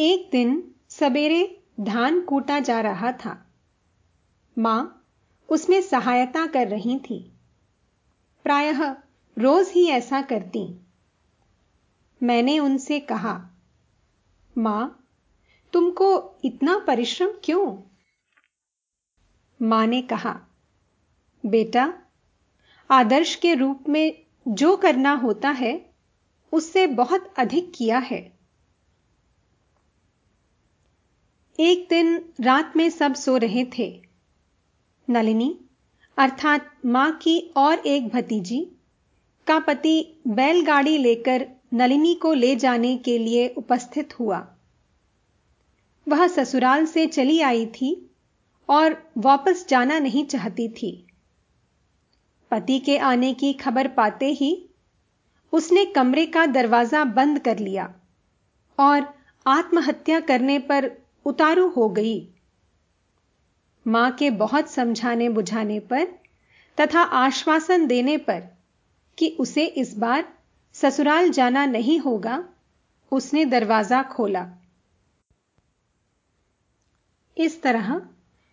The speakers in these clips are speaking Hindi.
एक दिन सवेरे धान कूटा जा रहा था। माँ उसमें सहायता कर रही थी। प्रायः रोज ही ऐसा करती। मैंने उनसे कहा, माँ, तुमको इतना परिश्रम क्यों? माँ ने कहा, बेटा, आदर्श के रूप में जो करना होता है, उससे बहुत अधिक किया है। एक दिन रात में सब सो रहे थे। नलिनी, अर्थात माँ की और एक भतीजी, का पति बैलगाड़ी लेकर नलिनी को ले जाने के लिए उपस्थित हुआ। वह ससुराल से चली आई थी और वापस जाना नहीं चाहती थी। पति के आने की खबर पाते ही उसने कमरे का दरवाज़ा बंद कर लिया और आत्महत्या करने पर उतारू हो गई। माँ के बहुत समझाने बुझाने पर तथा आश्वासन देने पर कि उसे इस बार ससुराल जाना नहीं होगा, उसने दरवाज़ा खोला। इस तरह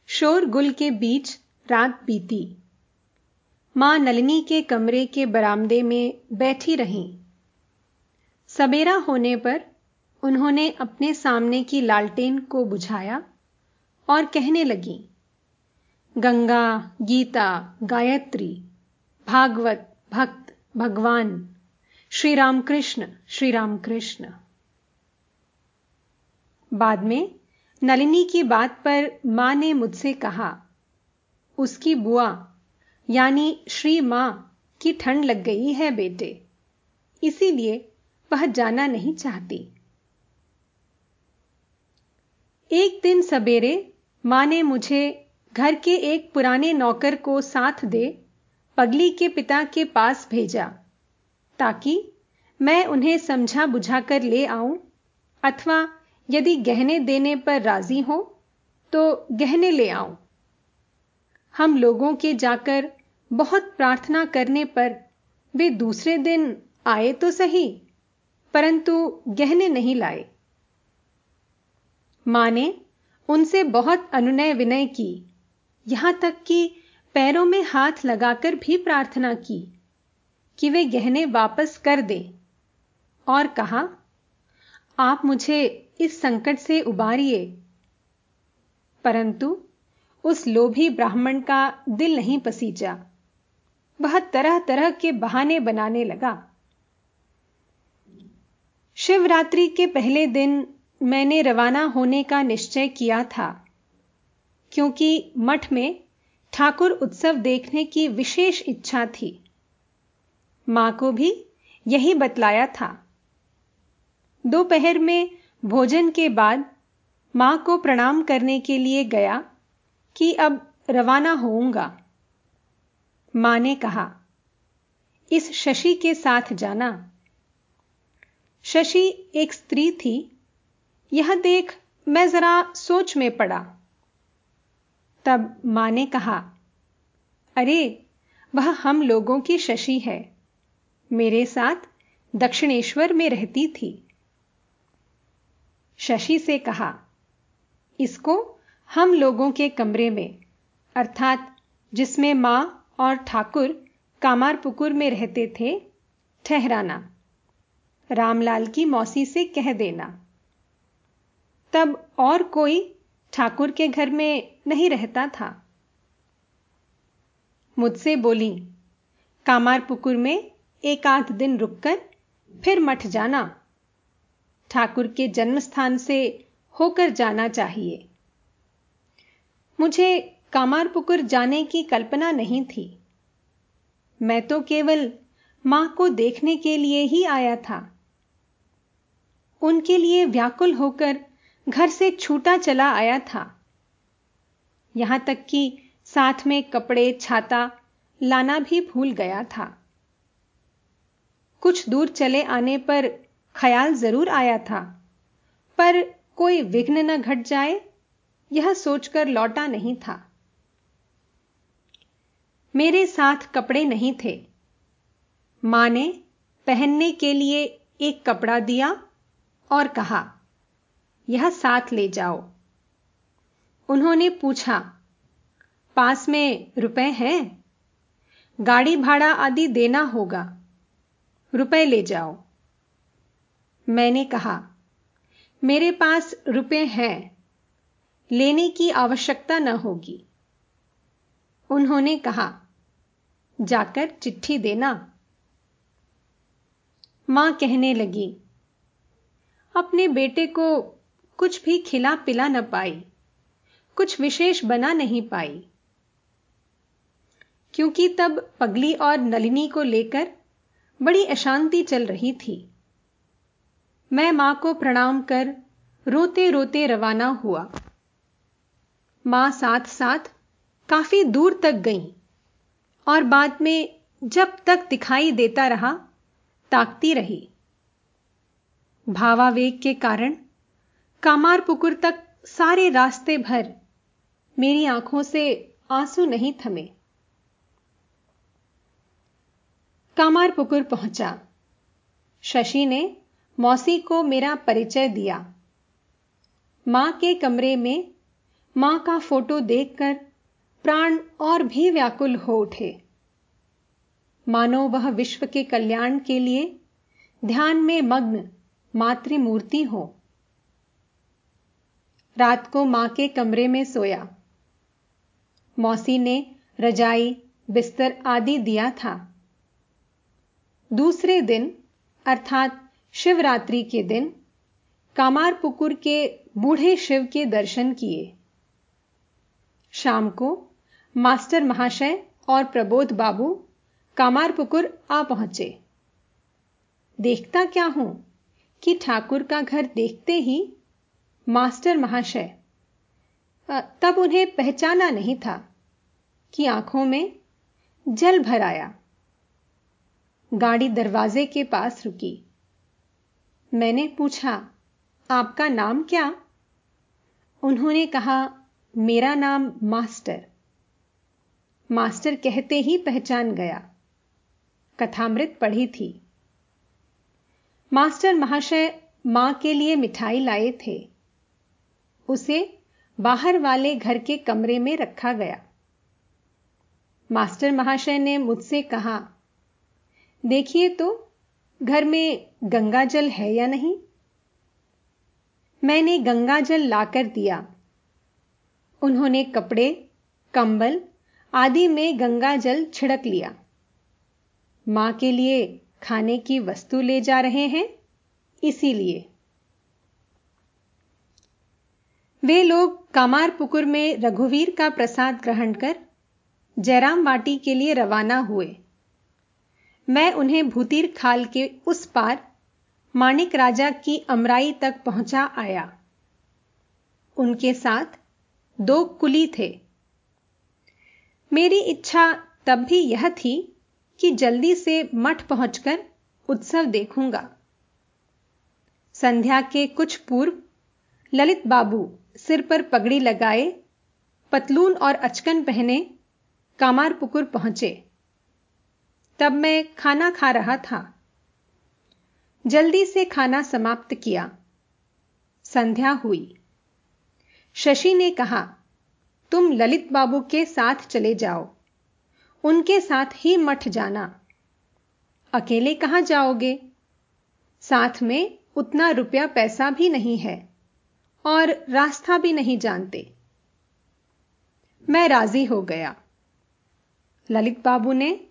शोरगुल के बीच रात बीती। माँ नलिनी के कमरे के बरामदे में बैठी रहीं। सबेरा होने पर उन्होंने अपने सामने की लालटेन को बुझाया और कहने लगी, गंगा, गीता, गायत्री, भागवत, भक्त, भगवान श्री रामकृष्ण श्री रामकृष्ण बाद में नलिनी की बात पर माँ ने मुझसे कहा, उसकी बुआ, यानी श्री माँ की ठंड लग गई है बेटे, इसीलिए वह जाना नहीं चाहती। एक दिन सवेरे माँ ने मुझे घर के एक पुराने नौकर को साथ दे पगली के पिता के पास भेजा, ताकि मैं उन्हें समझा बुझाकर ले आऊँ, अथवा यदि गहने देने पर राज़ी हो तो गहने ले आऊँ। हम लोगों के जाकर बहुत प्रार्थना करने पर वे दूसरे दिन आए तो सही, परंतु गहने नहीं लाए। माँ ने उनसे बहुत अनुनय विनय की, यहाँ तक कि पैरों में हाथ लगाकर भी प्रार्थना की, कि वे गहने वापस कर दे। और कहा, आप मुझे इस संकट से उबारिए। परंतु उस लोभी ब्राह्मण का दिल नहीं पसीजा। वह तरह तरह के बहाने बनाने लगा। शिवरात्रि के पहले दिन मैंने रवाना होने का निश्चय किया था, क्योंकि मठ में ठाकुर उत्सव देखने की विशेष इच्छा थी। माँ को भी यही बतलाया था। दोपहर में भोजन के बाद माँ को प्रणाम करने के लिए गया कि अब रवाना होऊँगा। माँ ने कहा, इस शशि के साथ जाना। शशि एक स्त्री थी यह देख मैं जरा सोच में पड़ा। तब माँ ने कहा, अरे, वह हम लोगों की शशि है। मेरे साथ दक्षिणेश्वर में रहती थी। शशि से कहा, इसको हम लोगों के कमरे में, अर्थात जिसमें माँ और ठाकुर कामारपुकुर में रहते थे, ठहराना। रामलाल की मौसी से कह देना। तब और कोई ठाकुर के घर में नहीं रहता था। मुझसे बोली, कामारपुकुर में एक आध दिन रुककर फिर मठ जाना। ठाकुर के जन्म स्थान से होकर जाना चाहिए। मुझे कामारपुकुर जाने की कल्पना नहीं थी। मैं तो केवल माँ को देखने के लिए ही आया था। उनके लिए व्याकुल होकर घर से छूटा चला आया था। यहाँ तक कि साथ में कपड़े, छाता लाना भी भूल गया था। कुछ दूर चले आने पर ख्याल ज़रूर आया था, पर कोई विघ्न न घट जाए, यह सोचकर लौटा नहीं था। मेरे साथ कपड़े नहीं थे। माँ ने पहनने के लिए एक कपड़ा दिया और कहा यह साथ ले जाओ। उन्होंने पूछा, पास में रुपए हैं? गाड़ी भाड़ा आदि देना होगा, रुपए ले जाओ। मैंने कहा, मेरे पास रुपए हैं, लेने की आवश्यकता न होगी। उन्होंने कहा, जाकर चिट्ठी देना। माँ कहने लगी, अपने बेटे को कुछ भी खिला पिला न पाई, कुछ विशेष बना नहीं पाई। क्योंकि तब पगली और नलिनी को लेकर बड़ी अशांति चल रही थी। मैं माँ को प्रणाम कर रोते रोते रवाना हुआ। माँ साथ साथ काफ़ी दूर तक गई और बाद में जब तक दिखाई देता रहा, ताकती रही। भावावेग के कारण कामारपुकुर तक सारे रास्ते भर मेरी आँखों से आँसू नहीं थमे। कामारपुकुर पहुँचा। शशि ने मौसी को मेरा परिचय दिया। माँ के कमरे में माँ का फ़ोटो देखकर प्राण और भी व्याकुल हो उठे। मानो वह विश्व के कल्याण के लिए ध्यान में मग्न मातृमूर्ति हो। रात को माँ के कमरे में सोया। मौसी ने रजाई, बिस्तर आदि दिया था। दूसरे दिन, अर्थात शिवरात्रि के दिन, कामारपुकुर के बूढ़े शिव के दर्शन किए। शाम को, मास्टर महाशय और प्रबोध बाबू कामारपुकुर आ पहुँचे। देखता क्या हूँ कि ठाकुर का घर देखते ही मास्टर महाशय तब उन्हें पहचाना नहीं था कि आँखों में जल भर आया। गाड़ी दरवाजे के पास रुकी। मैंने पूछा, आपका नाम क्या? उन्होंने कहा, मेरा नाम मास्टर। मास्टर कहते ही पहचान गया। कथामृत पढ़ी थी। मास्टर महाशय माँ के लिए मिठाई लाए थे। उसे बाहर वाले घर के कमरे में रखा गया। मास्टर महाशय ने मुझसे कहा, देखिए तो घर में गंगा जल है या नहीं? मैंने गंगा जल लाकर दिया। उन्होंने कपड़े, कंबल आदि में गंगा जल छिड़क लिया। माँ के लिए खाने की वस्तु ले जा रहे हैं, इसीलिए। वे लोग कामारपुकुर में रघुवीर का प्रसाद ग्रहण कर जयराम वाटी के लिए रवाना हुए। मैं उन्हें भूतीर खाल के उस पार माणिक राजा की अमराई तक पहुँचा आया। उनके साथ दो कुली थे। मेरी इच्छा तब भी यह थी कि जल्दी से मठ पहुंचकर उत्सव देखूँगा। संध्या के कुछ पूर्व ललित बाबू सिर पर पगड़ी लगाए, पतलून और अचकन पहने कामारपुकुर पहुँचे। तब मैं खाना खा रहा था। जल्दी से खाना समाप्त किया। संध्या हुई। शशि ने कहा, तुम ललित बाबू के साथ चले जाओ। उनके साथ ही मठ जाना। अकेले कहाँ जाओगे? साथ में उतना रुपया पैसा भी नहीं है। और रास्ता भी नहीं जानते। मैं राज़ी हो गया। ललित बाबू ने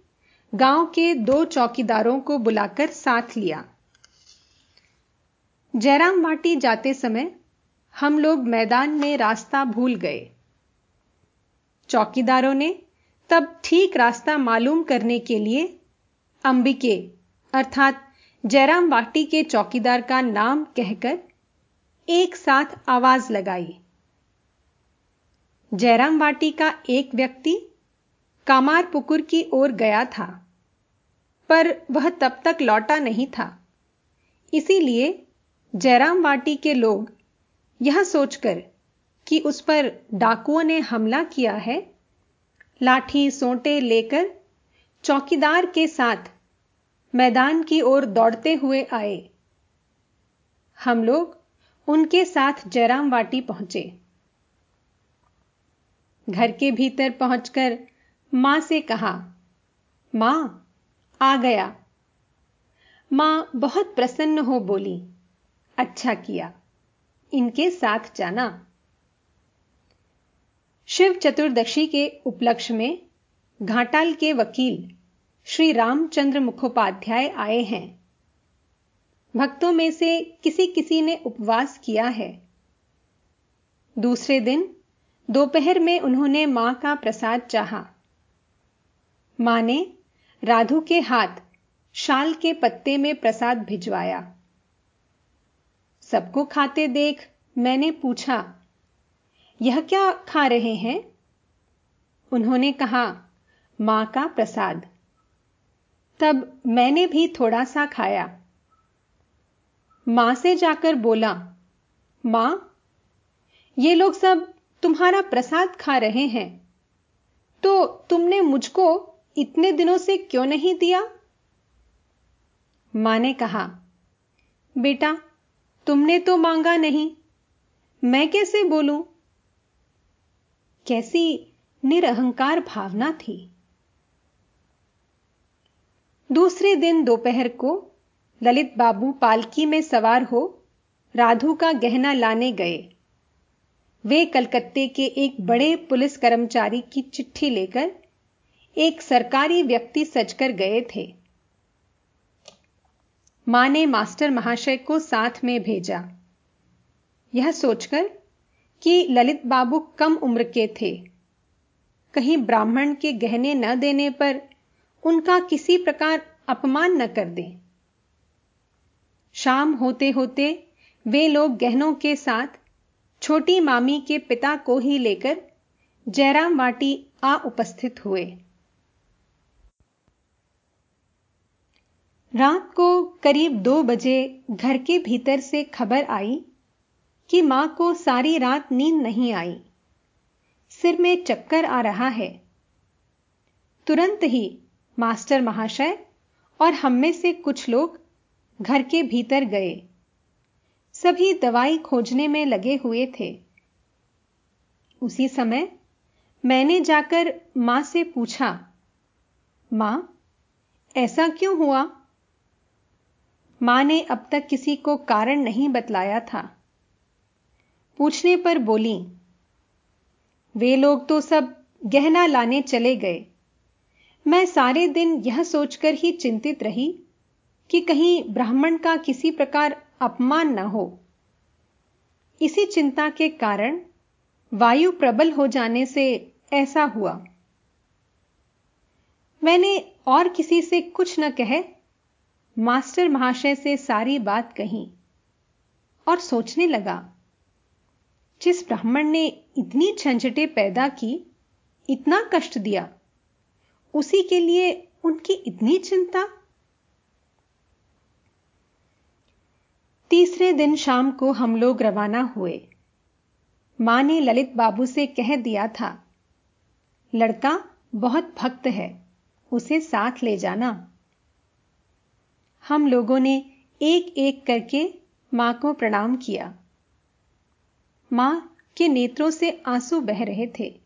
गाँव के दो चौकीदारों को बुलाकर साथ लिया। जयराम वाटी जाते समय हम लोग मैदान में रास्ता भूल गए। चौकीदारों ने तब ठीक रास्ता मालूम करने के लिए अंबिके, अर्थात जयराम वाटी के चौकीदार का नाम कहकर एक साथ आवाज़ लगाई। जयराम वाटी का एक व्यक्ति कामार पुकुर की ओर गया था, पर वह तब तक लौटा नहीं था। इसीलिए जयराम वाटी के लोग यह सोचकर कि उस पर डाकुओं ने हमला किया है, लाठी सोंटे लेकर चौकीदार के साथ मैदान की ओर दौड़ते हुए आए। हम लोग उनके साथ जयराम वाटी पहुँचे। घर के भीतर पहुंचकर माँ से कहा, माँ, आ गया। माँ बहुत प्रसन्न हो बोली अच्छा किया, इनके साथ जाना। शिव चतुर्दशी के उपलक्ष्य में घाटाल के वकील श्री रामचंद्र मुखोपाध्याय आए हैं। भक्तों में से किसी किसी ने उपवास किया है। दूसरे दिन, दोपहर में उन्होंने माँ का प्रसाद चाहा। माँ ने राधु के हाथ शाल के पत्ते में प्रसाद भिजवाया। सबको खाते देख मैंने पूछा, यह क्या खा रहे हैं? उन्होंने कहा, माँ का प्रसाद। तब मैंने भी थोड़ा सा खाया। माँ से जाकर बोला, माँ, ये लोग सब तुम्हारा प्रसाद खा रहे हैं। तो तुमने मुझको इतने दिनों से क्यों नहीं दिया? माँ ने कहा, बेटा, तुमने तो मांगा नहीं। मैं कैसे बोलूँ? कैसी निरहंकार भावना थी। दूसरे दिन दोपहर को ललित बाबू पालकी में सवार हो राधु का गहना लाने गए। वे कलकत्ते के एक बड़े पुलिस कर्मचारी की चिट्ठी लेकर एक सरकारी व्यक्ति सजकर गए थे। माँ ने मास्टर महाशय को साथ में भेजा। यह सोचकर कि ललित बाबू कम उम्र के थे। कहीं ब्राह्मण के गहने न देने पर उनका किसी प्रकार अपमान न कर दें। शाम होते होते वे लोग गहनों के साथ छोटी मामी के पिता को ही लेकर जयराम वाटी आ उपस्थित हुए। रात को करीब दो बजे घर के भीतर से खबर आई कि माँ को सारी रात नींद नहीं आई। सिर में चक्कर आ रहा है। तुरंत ही मास्टर महाशय और हम में से कुछ लोग घर के भीतर गए। सभी दवाई खोजने में लगे हुए थे। उसी समय मैंने जाकर माँ से पूछा, माँ, ऐसा क्यों हुआ? माँ ने अब तक किसी को कारण नहीं बतलाया था। पूछने पर बोली, वे लोग तो सब गहना लाने चले गए। मैं सारे दिन यह सोचकर ही चिंतित रही कि कहीं ब्राह्मण का किसी प्रकार अपमान न हो। इसी चिंता के कारण वायु प्रबल हो जाने से ऐसा हुआ। मैंने और किसी से कुछ न कहे, मास्टर महाशय से सारी बात कही और सोचने लगा, जिस ब्राह्मण ने इतनी झंझटें पैदा की, इतना कष्ट दिया, उसी के लिए उनकी इतनी चिंता तीसरे दिन शाम को हम लोग रवाना हुए। माँ ने ललित बाबू से कह दिया था, लड़का, बहुत भक्त है, उसे साथ ले जाना। हम लोगों ने एक एक करके माँ को प्रणाम किया। माँ के नेत्रों से आँसू बह रहे थे।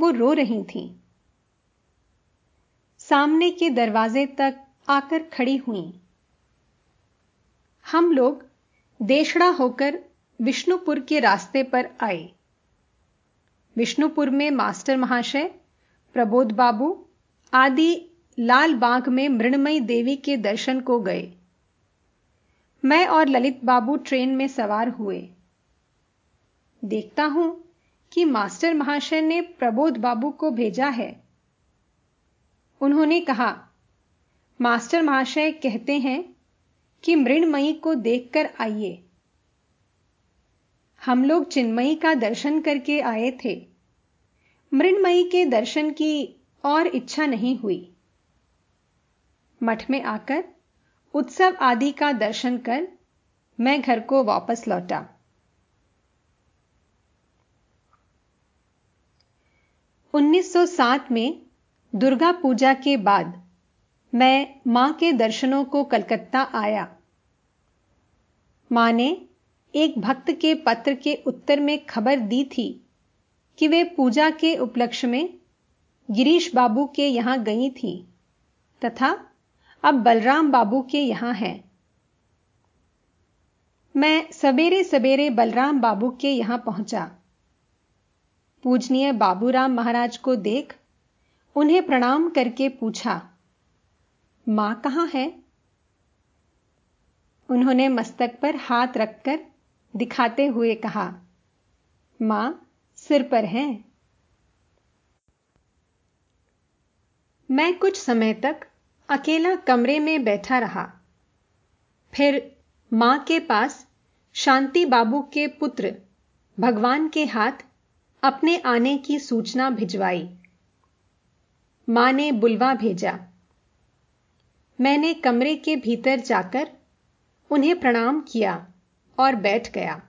वो रो रही थीं। सामने के दरवाजे तक आकर खड़ी हुई। हम लोग देशड़ा होकर विष्णुपुर के रास्ते पर आए। विष्णुपुर में मास्टर महाशय, प्रबोध बाबू आदि लाल बाग में मृणमयी देवी के दर्शन को गए। मैं और ललित बाबू ट्रेन में सवार हुए। देखता हूँ कि मास्टर महाशय ने प्रबोध बाबू को भेजा है। उन्होंने कहा, मास्टर महाशय कहते हैं कि मृणमयी को देखकर आइए। हम लोग चिन्मयी का दर्शन करके आए थे। मृणमयी के दर्शन की और इच्छा नहीं हुई। मठ में आकर उत्सव आदि का दर्शन कर मैं घर को वापस लौटा। 1907 में दुर्गा पूजा के बाद मैं माँ के दर्शनों को कलकत्ता आया। माँ ने एक भक्त के पत्र के उत्तर में खबर दी थी कि वे पूजा के उपलक्ष्य में गिरीश बाबू के यहाँ गई थी तथा अब बलराम बाबू के यहाँ है। मैं सवेरे सवेरे बलराम बाबू के यहाँ पहुँचा। पूजनीय बाबूराम महाराज को देख उन्हें प्रणाम करके पूछा, माँ कहाँ है? उन्होंने मस्तक पर हाथ रखकर दिखाते हुए कहा, माँ, सिर पर हैं। मैं कुछ समय तक अकेला कमरे में बैठा रहा। फिर माँ के पास शांति बाबू के पुत्र भगवान के हाथ अपने आने की सूचना भिजवाई। माँ ने बुलवा भेजा। मैंने कमरे के भीतर जाकर उन्हें प्रणाम किया और बैठ गया।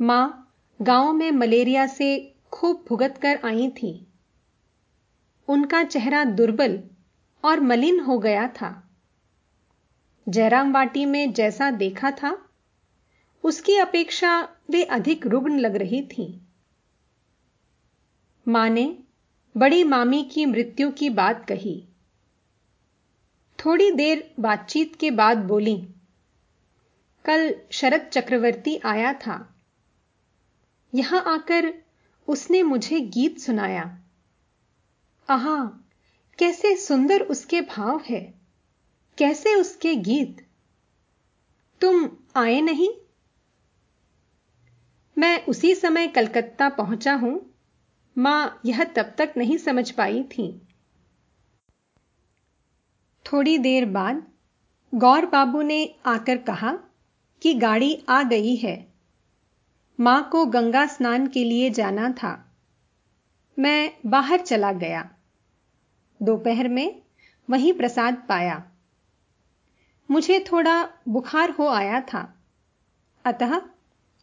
माँ गाँव में मलेरिया से खूब भुगत कर आई थी। उनका चेहरा दुर्बल और मलिन हो गया था। जयराम वाटी में जैसा देखा था, उसकी अपेक्षा वे अधिक रुग्ण लग रही थी। माँ ने बड़ी मामी की मृत्यु की बात कही। थोड़ी देर बातचीत के बाद बोली, कल शरद चक्रवर्ती आया था। यहाँ आकर उसने मुझे गीत सुनाया। आहा, कैसे सुंदर उसके भाव है। कैसे उसके गीत। तुम आए नहीं? मैं उसी समय कलकत्ता पहुँचा हूँ। माँ यह तब तक नहीं समझ पाई थी। थोड़ी देर बाद गौर बाबू ने आकर कहा कि गाड़ी आ गई है। माँ को गंगा स्नान के लिए जाना था। मैं बाहर चला गया। दोपहर में वहीं प्रसाद पाया। मुझे थोड़ा बुखार हो आया था। अतः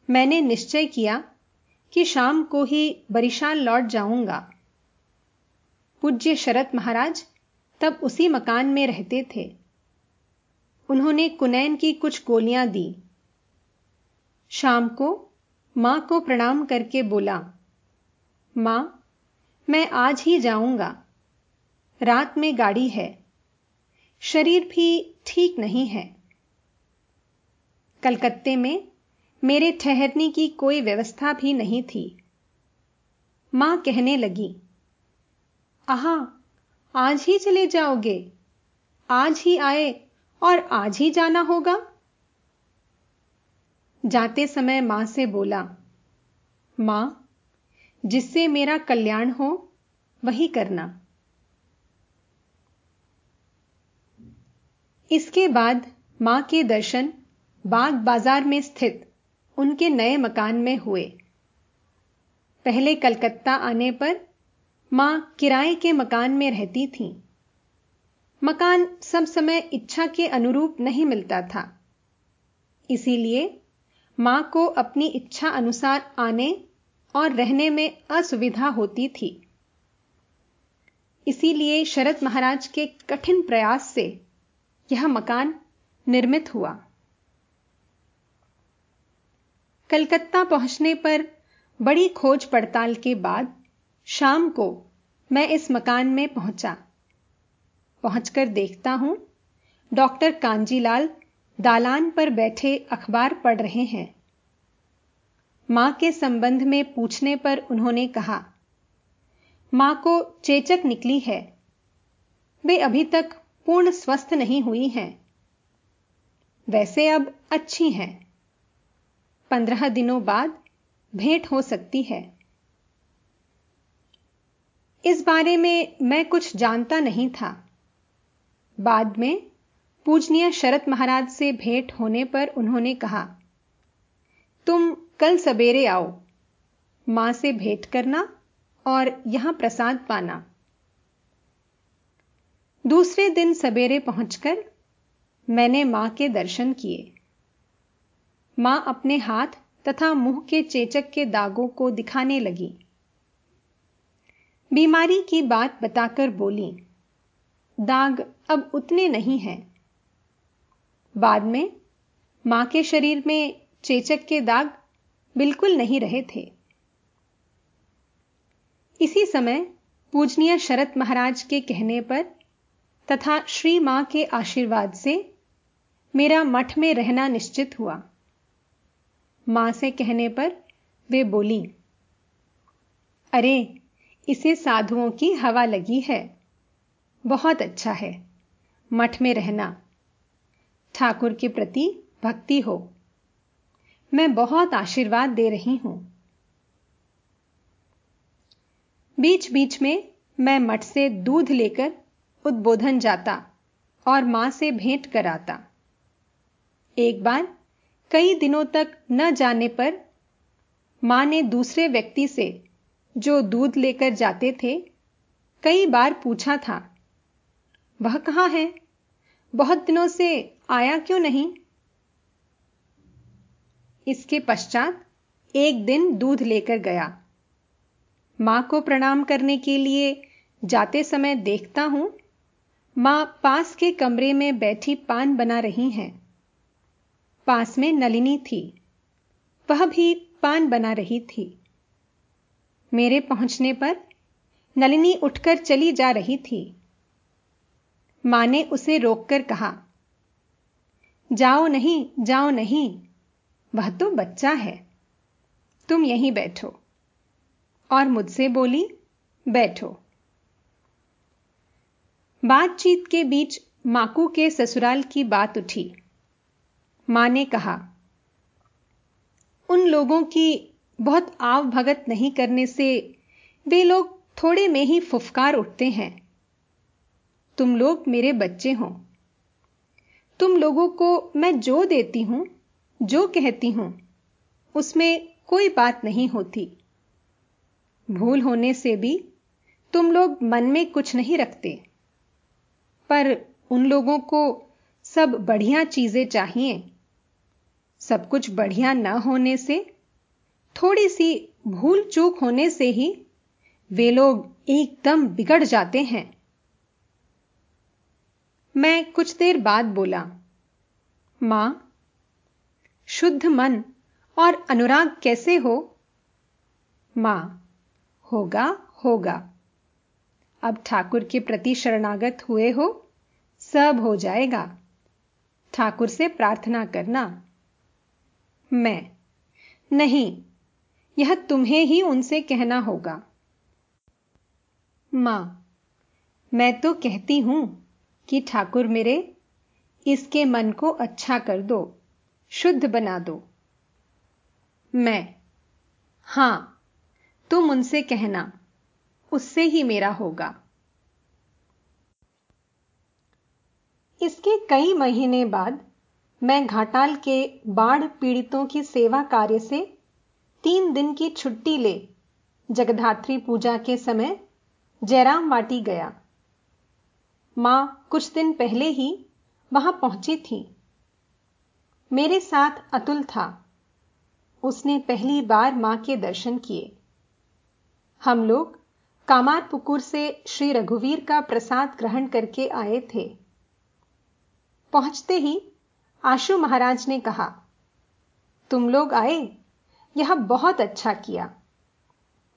मैंने निश्चय किया कि शाम को ही बरिशाल लौट जाऊँगा। पूज्य शरत महाराज तब उसी मकान में रहते थे। उन्होंने कुनैन की कुछ गोलियाँ दी। शाम को माँ को प्रणाम करके बोला, माँ, मैं आज ही जाऊँगा। रात में गाड़ी है। शरीर भी ठीक नहीं है। कलकत्ते में मेरे ठहरने की कोई व्यवस्था भी नहीं थी। माँ कहने लगी, आहा आज ही चले जाओगे। आज ही आए और आज ही जाना होगा। जाते समय माँ से बोला, माँ, जिससे मेरा कल्याण हो, वही करना। इसके बाद माँ के दर्शन बाग बाज़ार में स्थित उनके नए मकान में हुए। पहले कलकत्ता आने पर माँ किराए के मकान में रहती थी। मकान सब समय इच्छा के अनुरूप नहीं मिलता था। इसीलिए माँ को अपनी इच्छा अनुसार आने और रहने में असुविधा होती थी। इसीलिए शरद महाराज के कठिन प्रयास से यह मकान निर्मित हुआ। कलकत्ता पहुँचने पर बड़ी खोज पड़ताल के बाद शाम को मैं इस मकान में पहुँचा। पहुंचकर देखता हूँ, डॉक्टर कांजीलाल दालान पर बैठे अखबार पढ़ रहे हैं। माँ के संबंध में पूछने पर उन्होंने कहा, माँ को चेचक निकली है। वे अभी तक पूर्ण स्वस्थ नहीं हुई हैं। वैसे अब अच्छी हैं। पंद्रह दिनों बाद भेंट हो सकती है। इस बारे में मैं कुछ जानता नहीं था। बाद में पूजनीय शरत महाराज से भेंट होने पर उन्होंने कहा, तुम कल सवेरे आओ, माँ से भेंट करना और यहाँ प्रसाद पाना। दूसरे दिन सवेरे पहुंचकर मैंने माँ के दर्शन किए। माँ अपने हाथ तथा मुँह के चेचक के दागों को दिखाने लगी। बीमारी की बात बताकर बोली, दाग अब उतने नहीं हैं। बाद में माँ के शरीर में चेचक के दाग बिल्कुल नहीं रहे थे। इसी समय पूजनीय शरत महाराज के कहने पर तथा श्री माँ के आशीर्वाद से मेरा मठ में रहना निश्चित हुआ। माँ से कहने पर वे बोली, अरे इसे साधुओं की हवा लगी है। बहुत अच्छा है। मठ में रहना। ठाकुर के प्रति भक्ति हो। मैं बहुत आशीर्वाद दे रही हूँ। बीच बीच में मैं मठ से दूध लेकर उद्बोधन जाता और माँ से भेंट कराता। एक बार कई दिनों तक न जाने पर माँ ने दूसरे व्यक्ति से जो दूध लेकर जाते थे, कई बार पूछा था, वह कहाँ है? बहुत दिनों से आया क्यों नहीं? इसके पश्चात एक दिन दूध लेकर गया। माँ को प्रणाम करने के लिए जाते समय देखता हूँ, माँ पास के कमरे में बैठी पान बना रही हैं। पास में नलिनी थी, वह भी पान बना रही थी। मेरे पहुँचने पर नलिनी उठकर चली जा रही थी। माँ ने उसे रोककर कहा, जाओ नहीं जाओ नहीं, वह तो बच्चा है। तुम यहीं बैठो। और मुझसे बोली, बैठो। बातचीत के बीच माकू के ससुराल की बात उठी। माँ ने कहा, उन लोगों की बहुत आव भगत नहीं करने से वे लोग थोड़े में ही फुफकार उठते हैं। तुम लोग मेरे बच्चे हो। तुम लोगों को मैं जो देती हूँ, जो कहती हूँ, उसमें कोई बात नहीं होती। भूल होने से भी तुम लोग मन में कुछ नहीं रखते। पर उन लोगों को सब बढ़िया चीज़ें चाहिए। सब कुछ बढ़िया न होने से थोड़ी सी भूल चूक होने से ही वे लोग एकदम बिगड़ जाते हैं। मैं कुछ देर बाद बोला, माँ, शुद्ध मन और अनुराग कैसे हो? माँ, होगा होगा। अब ठाकुर के प्रति शरणागत हुए हो, सब हो जाएगा। ठाकुर से प्रार्थना करना। मैं, नहीं यह तुम्हें ही उनसे कहना होगा। माँ, मैं तो कहती हूँ कि ठाकुर मेरे, इसके मन को अच्छा कर दो, शुद्ध बना दो। मैं, हाँ, तुम उनसे कहना, उससे ही मेरा होगा। इसके कई महीने बाद मैं घाटाल के बाढ़ पीड़ितों की सेवा कार्य से तीन दिन की छुट्टी ले जगधात्री पूजा के समय जयराम वाटी गया। माँ कुछ दिन पहले ही वहाँ पहुँची थी। मेरे साथ अतुल था। उसने पहली बार माँ के दर्शन किए। हम लोग कामारपुकुर से श्री रघुवीर का प्रसाद ग्रहण करके आए थे। पहुँचते ही आशु महाराज ने कहा, तुम लोग आए? यह बहुत अच्छा किया।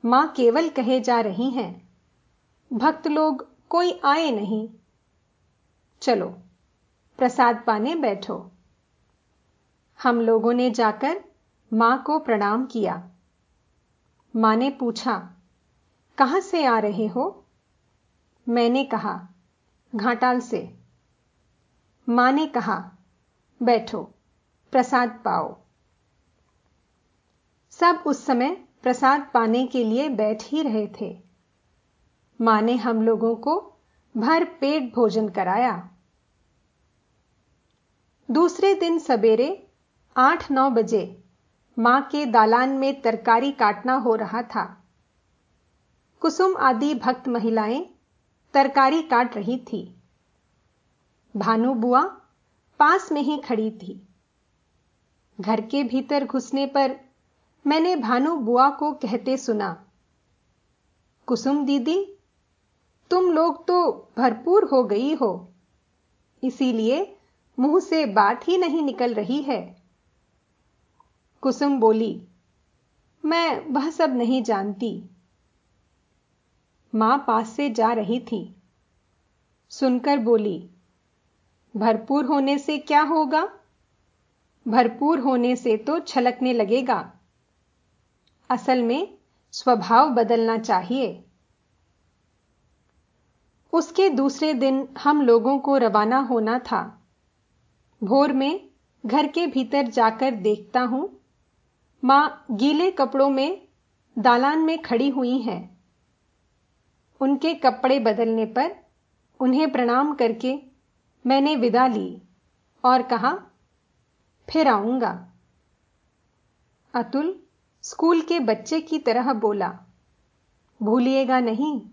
माँ केवल कहे जा रही हैं, भक्त लोग कोई आए नहीं। चलो, प्रसाद पाने बैठो। हम लोगों ने जाकर माँ को प्रणाम किया। माँ ने पूछा, कहाँ से आ रहे हो? मैंने कहा, घाटाल से। माँ ने कहा, बैठो, प्रसाद पाओ। सब उस समय प्रसाद पाने के लिए बैठ ही रहे थे। माँ ने हम लोगों को भर पेट भोजन कराया। दूसरे दिन सवेरे आठ नौ बजे माँ के दालान में तरकारी काटना हो रहा था। कुसुम आदि भक्त महिलाएँ तरकारी काट रही थी। भानु बुआ पास में ही खड़ी थी। घर के भीतर घुसने पर मैंने भानु बुआ को कहते सुना। कुसुम दीदी, तुम लोग तो भरपूर हो गई हो। इसीलिए मुँह से बात ही नहीं निकल रही है। कुसुम बोली, मैं वह सब नहीं जानती। माँ पास से जा रही थी। सुनकर बोली, भरपूर होने से क्या होगा? भरपूर होने से तो छलकने लगेगा। असल में स्वभाव बदलना चाहिए। उसके दूसरे दिन हम लोगों को रवाना होना था। भोर में घर के भीतर जाकर देखता हूँ, माँ गीले कपड़ों में दालान में खड़ी हुई हैं। उनके कपड़े बदलने पर उन्हें प्रणाम करके मैंने विदा ली और कहा, फिर आऊँगा। अतुल स्कूल के बच्चे की तरह बोला भूलिएगा नहीं